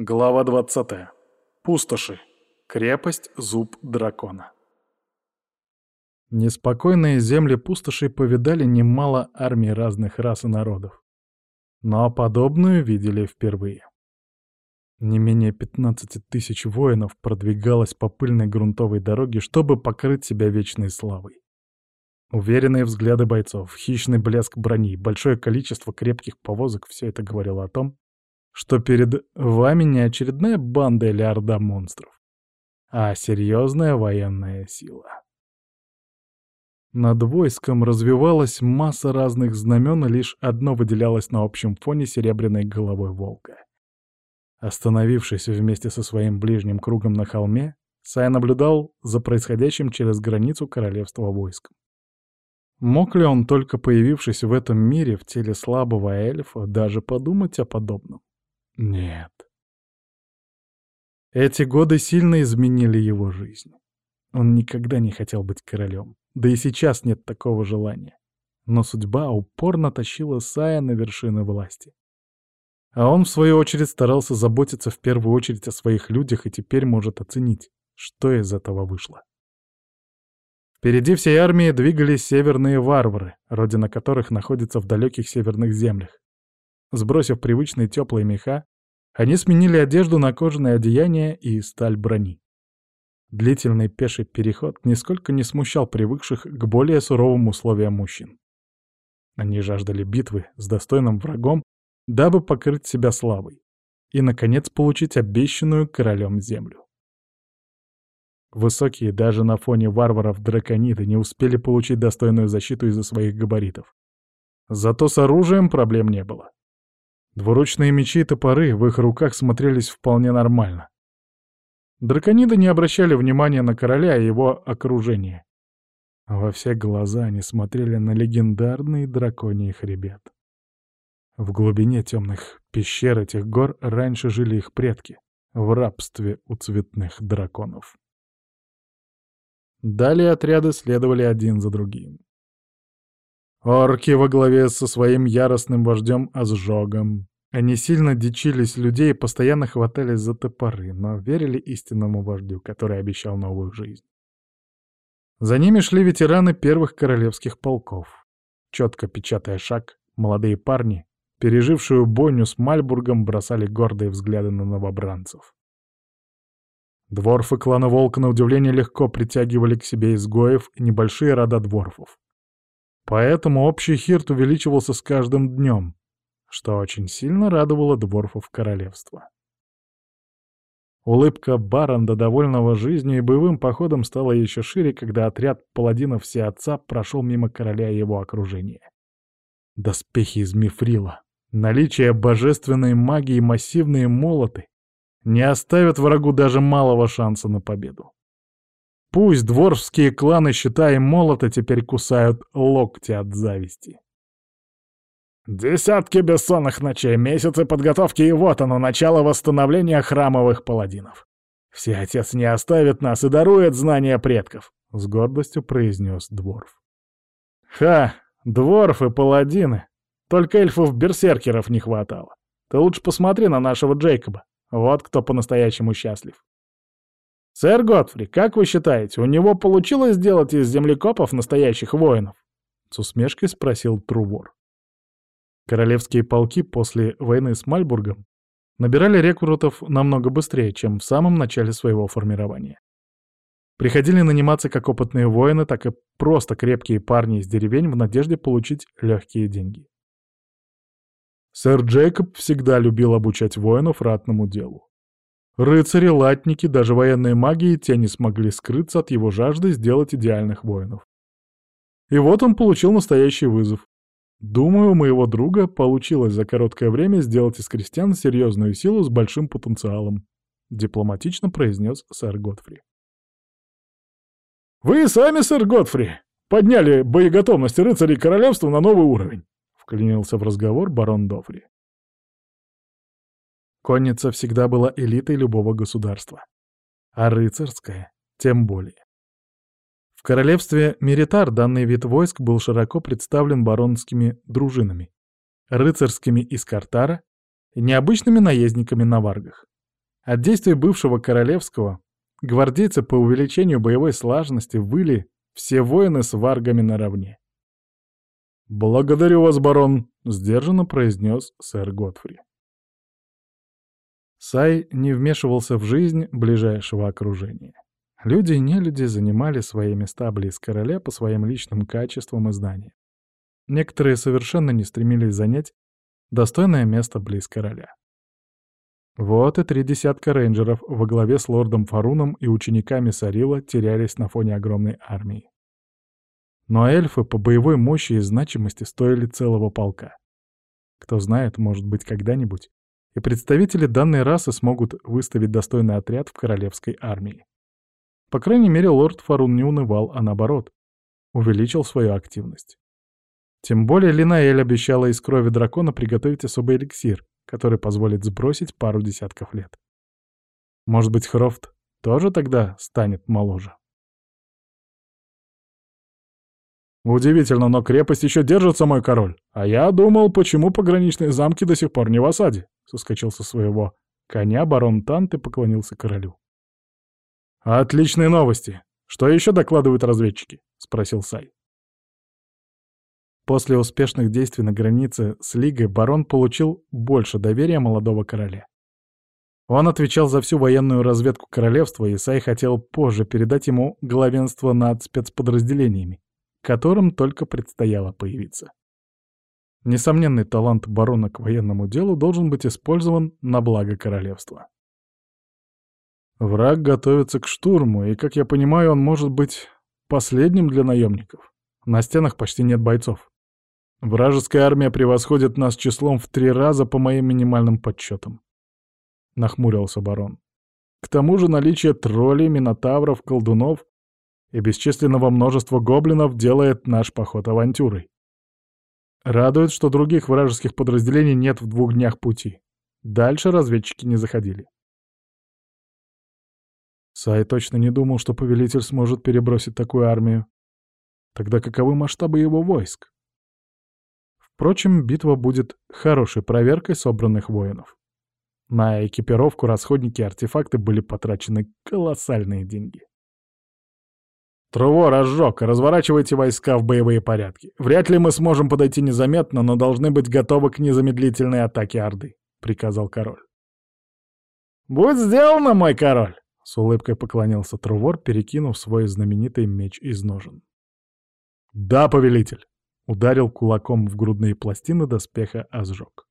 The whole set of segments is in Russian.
Глава 20. Пустоши. Крепость Зуб Дракона. Неспокойные земли пустоши повидали немало армий разных рас и народов. Но подобную видели впервые. Не менее 15 тысяч воинов продвигалось по пыльной грунтовой дороге, чтобы покрыть себя вечной славой. Уверенные взгляды бойцов, хищный блеск брони, большое количество крепких повозок — все это говорило о том, что перед вами не очередная банда или орда монстров, а серьезная военная сила. Над войском развивалась масса разных знамен, лишь одно выделялось на общем фоне серебряной головой волка. Остановившись вместе со своим ближним кругом на холме, Сай наблюдал за происходящим через границу королевства войск. Мог ли он, только появившись в этом мире в теле слабого эльфа, даже подумать о подобном? Нет. Эти годы сильно изменили его жизнь. Он никогда не хотел быть королем, да и сейчас нет такого желания. Но судьба упорно тащила Сая на вершины власти. А он, в свою очередь, старался заботиться в первую очередь о своих людях и теперь может оценить, что из этого вышло. Впереди всей армии двигались северные варвары, родина которых находится в далеких северных землях. Сбросив привычные теплые меха, они сменили одежду на кожаное одеяние и сталь брони. Длительный пеший переход нисколько не смущал привыкших к более суровым условиям мужчин. Они жаждали битвы с достойным врагом, дабы покрыть себя славой и, наконец, получить обещанную королем землю. Высокие даже на фоне варваров дракониды не успели получить достойную защиту из-за своих габаритов. Зато с оружием проблем не было. Двуручные мечи и топоры в их руках смотрелись вполне нормально. Дракониды не обращали внимания на короля и его окружение. Во все глаза они смотрели на легендарный драконий хребет. В глубине темных пещер этих гор раньше жили их предки, в рабстве у цветных драконов. Далее отряды следовали один за другим. Орки во главе со своим яростным вождем Азжогом. Они сильно дичились людей и постоянно хватались за топоры, но верили истинному вождю, который обещал новую жизнь. За ними шли ветераны первых королевских полков. Четко печатая шаг, молодые парни, пережившую бойню с Мальбургом, бросали гордые взгляды на новобранцев. Дворфы клана Волка на удивление легко притягивали к себе изгоев и небольшие рода дворфов. Поэтому общий хирт увеличивался с каждым днем, что очень сильно радовало дворфов королевства. Улыбка Баранда, довольного жизнью и боевым походом, стала еще шире, когда отряд паладинов Отца прошел мимо короля и его окружения. Доспехи из мифрила, наличие божественной магии и массивные молоты не оставят врагу даже малого шанса на победу. Пусть дворфские кланы, считая молота, теперь кусают локти от зависти. Десятки бессонных ночей, месяцы подготовки, и вот оно, начало восстановления храмовых паладинов. Все отец не оставит нас и дарует знания предков, — с гордостью произнес Дворф. Ха, Дворф и паладины. Только эльфов-берсеркеров не хватало. Ты лучше посмотри на нашего Джейкоба. Вот кто по-настоящему счастлив. «Сэр Готфри, как вы считаете, у него получилось сделать из землекопов настоящих воинов?» С усмешкой спросил Трувор. Королевские полки после войны с Мальбургом набирали рекрутов намного быстрее, чем в самом начале своего формирования. Приходили наниматься как опытные воины, так и просто крепкие парни из деревень в надежде получить легкие деньги. Сэр Джейкоб всегда любил обучать воинов ратному делу. Рыцари, латники, даже военные маги и те не смогли скрыться от его жажды сделать идеальных воинов. И вот он получил настоящий вызов. Думаю, у моего друга получилось за короткое время сделать из крестьян серьезную силу с большим потенциалом, дипломатично произнес сэр Готфри. «Вы сами, сэр Готфри, подняли боеготовность рыцарей королевства на новый уровень», вклинился в разговор барон Дофри. Конница всегда была элитой любого государства. А рыцарская — тем более. В королевстве Меритар данный вид войск был широко представлен баронскими дружинами, рыцарскими из Картара и необычными наездниками на варгах. От действий бывшего королевского гвардейцы по увеличению боевой слаженности выли все воины с варгами наравне. «Благодарю вас, барон», — сдержанно произнес сэр Готфри. Сай не вмешивался в жизнь ближайшего окружения. Люди и нелюди занимали свои места близ короля по своим личным качествам и знаниям. Некоторые совершенно не стремились занять достойное место близ короля. Вот и три десятка рейнджеров во главе с лордом Фаруном и учениками Сарила терялись на фоне огромной армии. Но эльфы по боевой мощи и значимости стоили целого полка. Кто знает, может быть, когда-нибудь и представители данной расы смогут выставить достойный отряд в королевской армии. По крайней мере, лорд Фарун не унывал, а наоборот, увеличил свою активность. Тем более Линаэль обещала из крови дракона приготовить особый эликсир, который позволит сбросить пару десятков лет. Может быть, Хрофт тоже тогда станет моложе. Удивительно, но крепость еще держится, мой король. А я думал, почему пограничные замки до сих пор не в осаде. Соскочил со своего коня барон Тант и поклонился королю. «Отличные новости! Что еще докладывают разведчики?» — спросил Сай. После успешных действий на границе с Лигой барон получил больше доверия молодого короля. Он отвечал за всю военную разведку королевства, и Сай хотел позже передать ему главенство над спецподразделениями, которым только предстояло появиться. Несомненный талант барона к военному делу должен быть использован на благо королевства. Враг готовится к штурму, и, как я понимаю, он может быть последним для наемников. На стенах почти нет бойцов. Вражеская армия превосходит нас числом в три раза по моим минимальным подсчетам. Нахмурился барон. К тому же наличие троллей, минотавров, колдунов и бесчисленного множества гоблинов делает наш поход авантюрой. Радует, что других вражеских подразделений нет в двух днях пути. Дальше разведчики не заходили. Сай точно не думал, что повелитель сможет перебросить такую армию. Тогда каковы масштабы его войск? Впрочем, битва будет хорошей проверкой собранных воинов. На экипировку, расходники и артефакты были потрачены колоссальные деньги. «Труво разжег, разворачивайте войска в боевые порядки. Вряд ли мы сможем подойти незаметно, но должны быть готовы к незамедлительной атаке Орды», — приказал король. «Будь сделано, мой король!» — с улыбкой поклонился Трувор, перекинув свой знаменитый меч из ножен. «Да, повелитель!» — ударил кулаком в грудные пластины доспеха Азжок.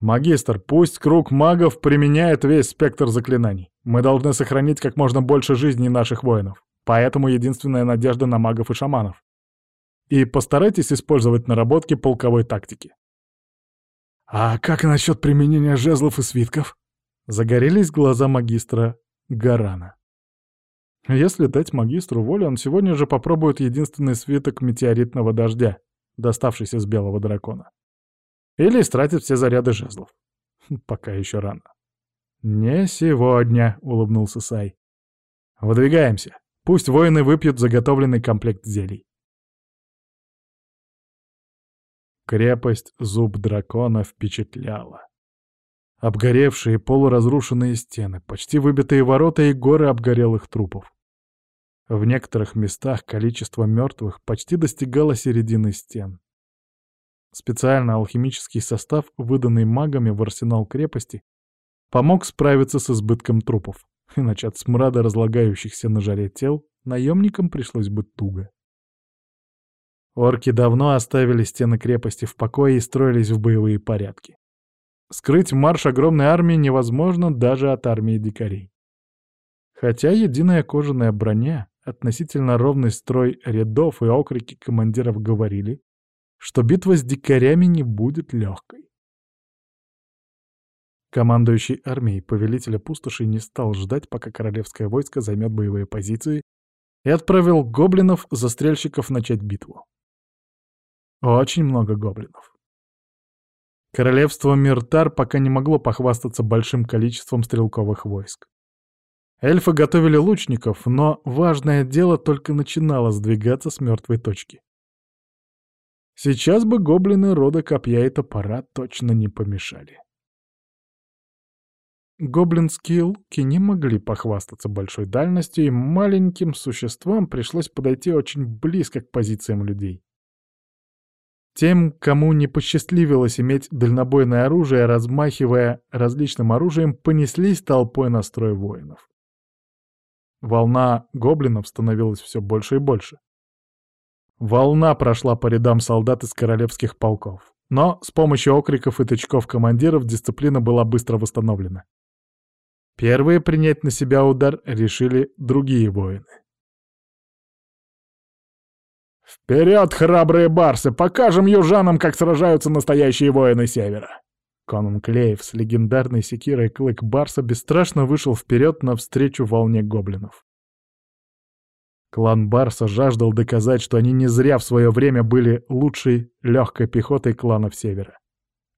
«Магистр, пусть круг магов применяет весь спектр заклинаний. Мы должны сохранить как можно больше жизней наших воинов. Поэтому единственная надежда на магов и шаманов. И постарайтесь использовать наработки полковой тактики. «А как насчет применения жезлов и свитков?» Загорелись глаза магистра Гарана. Если дать магистру волю, он сегодня же попробует единственный свиток метеоритного дождя, доставшийся с белого дракона. Или истратит все заряды жезлов. Пока еще рано. «Не сегодня», — улыбнулся Сай. «Выдвигаемся. Пусть воины выпьют заготовленный комплект зелий. Крепость Зуб Дракона впечатляла. Обгоревшие полуразрушенные стены, почти выбитые ворота и горы обгорелых трупов. В некоторых местах количество мертвых почти достигало середины стен. Специально алхимический состав, выданный магами в арсенал крепости, помог справиться с избытком трупов иначе от смрада разлагающихся на жаре тел наемникам пришлось бы туго. Орки давно оставили стены крепости в покое и строились в боевые порядки. Скрыть марш огромной армии невозможно даже от армии дикарей. Хотя единая кожаная броня, относительно ровный строй рядов и окрики командиров говорили, что битва с дикарями не будет легкой. Командующий армией повелителя пустоши не стал ждать, пока королевское войско займет боевые позиции, и отправил гоблинов-застрельщиков начать битву. Очень много гоблинов. Королевство Миртар пока не могло похвастаться большим количеством стрелковых войск. Эльфы готовили лучников, но важное дело только начинало сдвигаться с мертвой точки. Сейчас бы гоблины рода копья и топора точно не помешали. Гоблинские луки не могли похвастаться большой дальностью, и маленьким существам пришлось подойти очень близко к позициям людей. Тем, кому не посчастливилось иметь дальнобойное оружие, размахивая различным оружием, понеслись толпой на воинов. Волна гоблинов становилась все больше и больше. Волна прошла по рядам солдат из королевских полков. Но с помощью окриков и тычков командиров дисциплина была быстро восстановлена. Первые принять на себя удар решили другие воины. «Вперед, храбрые барсы! Покажем южанам, как сражаются настоящие воины Севера!» Конан Клеев с легендарной секирой Клык Барса бесстрашно вышел вперед навстречу волне гоблинов. Клан Барса жаждал доказать, что они не зря в свое время были лучшей легкой пехотой кланов Севера.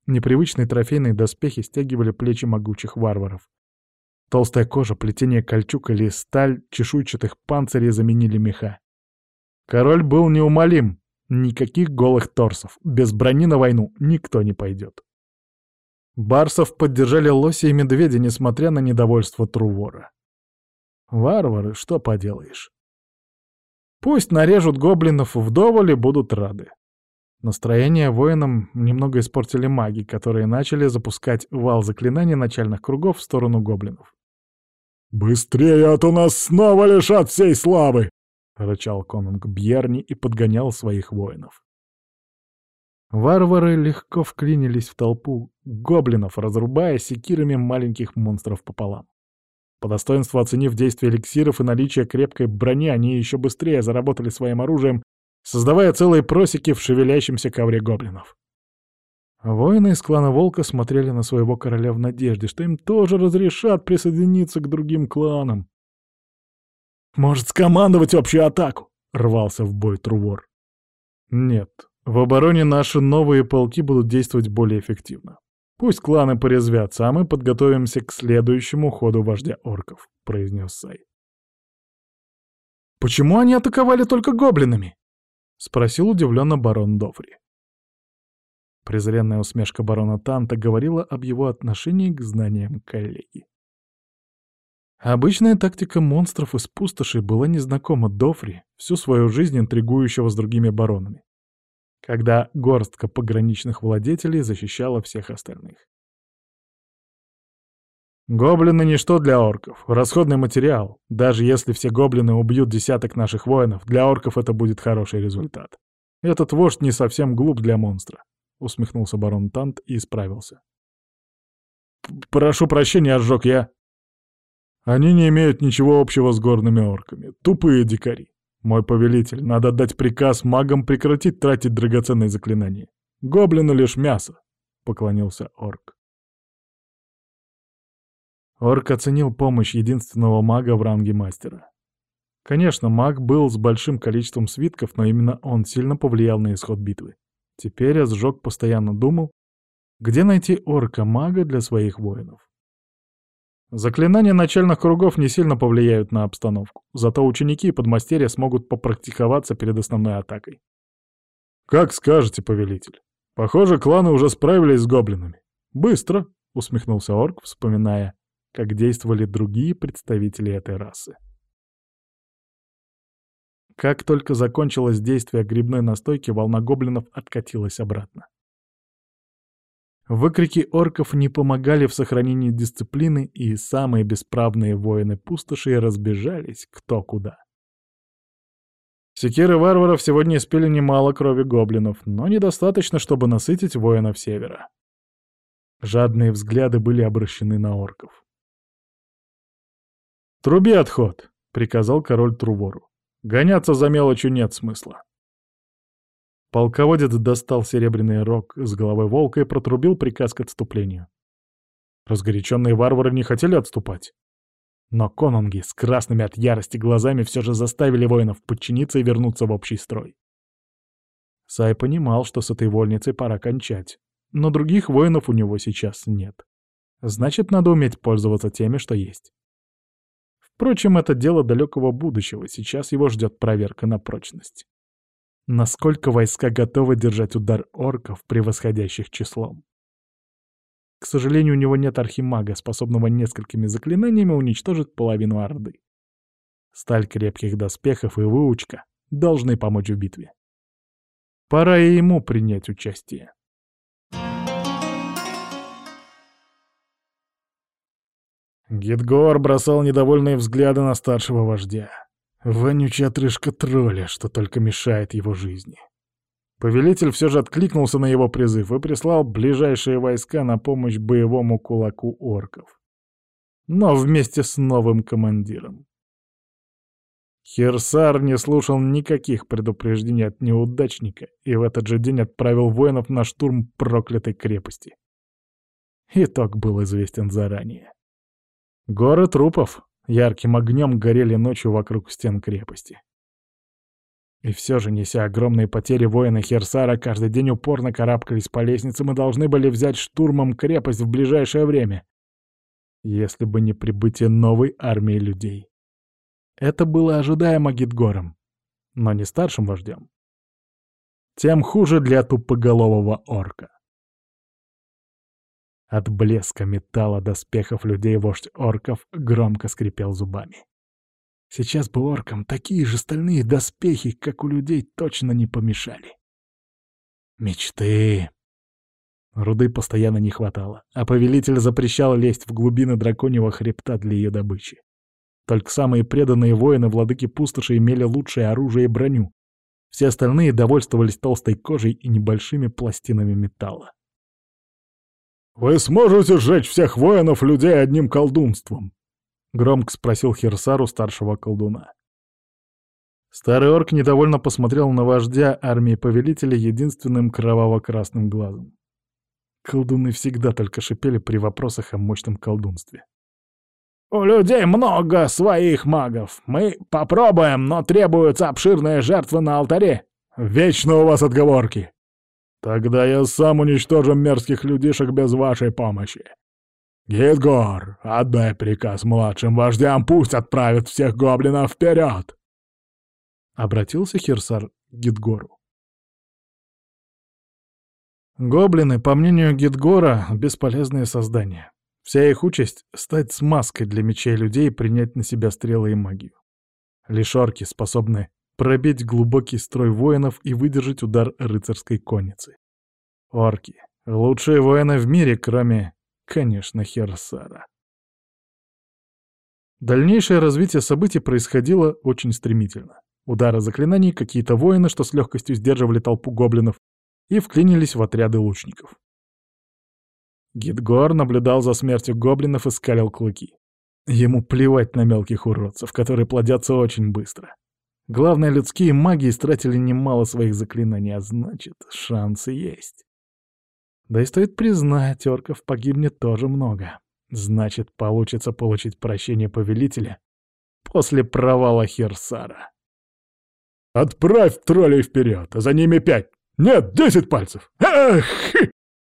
Непривычные трофейные доспехи стягивали плечи могучих варваров. Толстая кожа, плетение кольчуг или сталь чешуйчатых панцирей заменили меха. Король был неумолим. Никаких голых торсов. Без брони на войну никто не пойдет. Барсов поддержали лоси и медведи, несмотря на недовольство Трувора. Варвары, что поделаешь. Пусть нарежут гоблинов вдоволь и будут рады. Настроение воинам немного испортили маги, которые начали запускать вал заклинаний начальных кругов в сторону гоблинов. «Быстрее, а то нас снова лишат всей славы!» — рычал конунг Бьерни и подгонял своих воинов. Варвары легко вклинились в толпу гоблинов, разрубая секирами маленьких монстров пополам. По достоинству оценив действие эликсиров и наличие крепкой брони, они еще быстрее заработали своим оружием, создавая целые просеки в шевелящемся ковре гоблинов. Воины из клана Волка смотрели на своего короля в надежде, что им тоже разрешат присоединиться к другим кланам. «Может, скомандовать общую атаку?» — рвался в бой Трувор. «Нет, в обороне наши новые полки будут действовать более эффективно. Пусть кланы порезвятся, а мы подготовимся к следующему ходу вождя орков», — произнес Сай. «Почему они атаковали только гоблинами?» — спросил удивленно барон Дофри. Презренная усмешка барона Танта говорила об его отношении к знаниям коллеги. Обычная тактика монстров из пустоши была незнакома Дофри, всю свою жизнь интригующего с другими баронами, когда горстка пограничных владетелей защищала всех остальных. Гоблины — ничто для орков, расходный материал. Даже если все гоблины убьют десяток наших воинов, для орков это будет хороший результат. Этот вождь не совсем глуп для монстра. — усмехнулся барон Тант и исправился. «Прошу прощения, ожог я...» «Они не имеют ничего общего с горными орками. Тупые дикари. Мой повелитель, надо дать приказ магам прекратить тратить драгоценные заклинания. Гоблины лишь мясо», — поклонился орк. Орк оценил помощь единственного мага в ранге мастера. Конечно, маг был с большим количеством свитков, но именно он сильно повлиял на исход битвы. Теперь Озжог постоянно думал, где найти орка-мага для своих воинов. Заклинания начальных кругов не сильно повлияют на обстановку, зато ученики и подмастерья смогут попрактиковаться перед основной атакой. «Как скажете, повелитель. Похоже, кланы уже справились с гоблинами. Быстро!» — усмехнулся орк, вспоминая, как действовали другие представители этой расы. Как только закончилось действие грибной настойки, волна гоблинов откатилась обратно. Выкрики орков не помогали в сохранении дисциплины, и самые бесправные воины пустоши разбежались кто куда. Секиры варваров сегодня испили немало крови гоблинов, но недостаточно, чтобы насытить воинов севера. Жадные взгляды были обращены на орков. «Труби отход!» — приказал король Трувору. Гоняться за мелочью нет смысла. Полководец достал серебряный рог с головой волка и протрубил приказ к отступлению. Разгоряченные варвары не хотели отступать. Но конунги с красными от ярости глазами все же заставили воинов подчиниться и вернуться в общий строй. Сай понимал, что с этой вольницей пора кончать, но других воинов у него сейчас нет. Значит, надо уметь пользоваться теми, что есть. Впрочем, это дело далекого будущего, сейчас его ждет проверка на прочность. Насколько войска готовы держать удар орков, превосходящих числом? К сожалению, у него нет архимага, способного несколькими заклинаниями уничтожить половину Орды. Сталь крепких доспехов и выучка должны помочь в битве. Пора и ему принять участие. Гидгор бросал недовольные взгляды на старшего вождя. Вонючая отрыжка тролля, что только мешает его жизни. Повелитель все же откликнулся на его призыв и прислал ближайшие войска на помощь боевому кулаку орков. Но вместе с новым командиром. Херсар не слушал никаких предупреждений от неудачника и в этот же день отправил воинов на штурм проклятой крепости. Итог был известен заранее. Горы трупов ярким огнем горели ночью вокруг стен крепости. И все же, неся огромные потери воины Херсара, каждый день упорно карабкались по лестницам и должны были взять штурмом крепость в ближайшее время, если бы не прибытие новой армии людей. Это было ожидаемо Гидгором, но не старшим вождем. Тем хуже для тупоголового орка. От блеска металла доспехов людей вождь орков громко скрипел зубами. Сейчас бы оркам такие же стальные доспехи, как у людей, точно не помешали. Мечты. Руды постоянно не хватало, а повелитель запрещал лезть в глубины драконьего хребта для ее добычи. Только самые преданные воины владыки пустоши имели лучшее оружие и броню. Все остальные довольствовались толстой кожей и небольшими пластинами металла. «Вы сможете сжечь всех воинов людей одним колдунством?» — громко спросил Херсару старшего колдуна. Старый орк недовольно посмотрел на вождя армии повелителя единственным кроваво-красным глазом. Колдуны всегда только шипели при вопросах о мощном колдунстве. У людей много своих магов. Мы попробуем, но требуются обширные жертвы на алтаре. Вечно у вас отговорки. Тогда я сам уничтожу мерзких людишек без вашей помощи. Гидгор, отдай приказ младшим вождям, пусть отправят всех гоблинов вперед. Обратился Хирсар к Гидгору. Гоблины, по мнению Гидгора, бесполезные создания. Вся их участь — стать смазкой для мечей людей и принять на себя стрелы и магию. Лишь орки способны пробить глубокий строй воинов и выдержать удар рыцарской конницы. Орки — лучшие воины в мире, кроме, конечно, Херсара. Дальнейшее развитие событий происходило очень стремительно. Удары заклинаний, какие-то воины, что с легкостью сдерживали толпу гоблинов, и вклинились в отряды лучников. Гидгор наблюдал за смертью гоблинов и скалил клыки. Ему плевать на мелких уродцев, которые плодятся очень быстро. Главное, людские маги истратили немало своих заклинаний, а значит, шансы есть. Да и стоит признать, орков погибнет тоже много. Значит, получится получить прощение повелителя после провала Херсара. «Отправь троллей вперед, а за ними пять! Нет, десять пальцев! Эх!»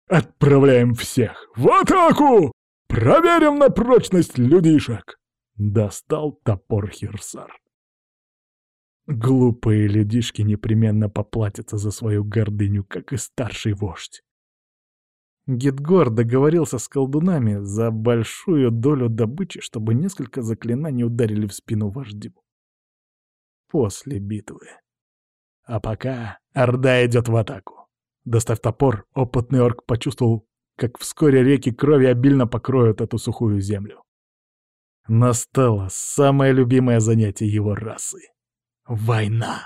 Отправляем всех в атаку! Проверим на прочность людишек!» Достал топор Хирсар. Глупые людишки непременно поплатятся за свою гордыню, как и старший вождь. Гидгор договорился с колдунами за большую долю добычи, чтобы несколько заклинаний ударили в спину вождю. После битвы. А пока Орда идет в атаку. Достав топор, опытный орк почувствовал, как вскоре реки крови обильно покроют эту сухую землю. Настало самое любимое занятие его расы — война.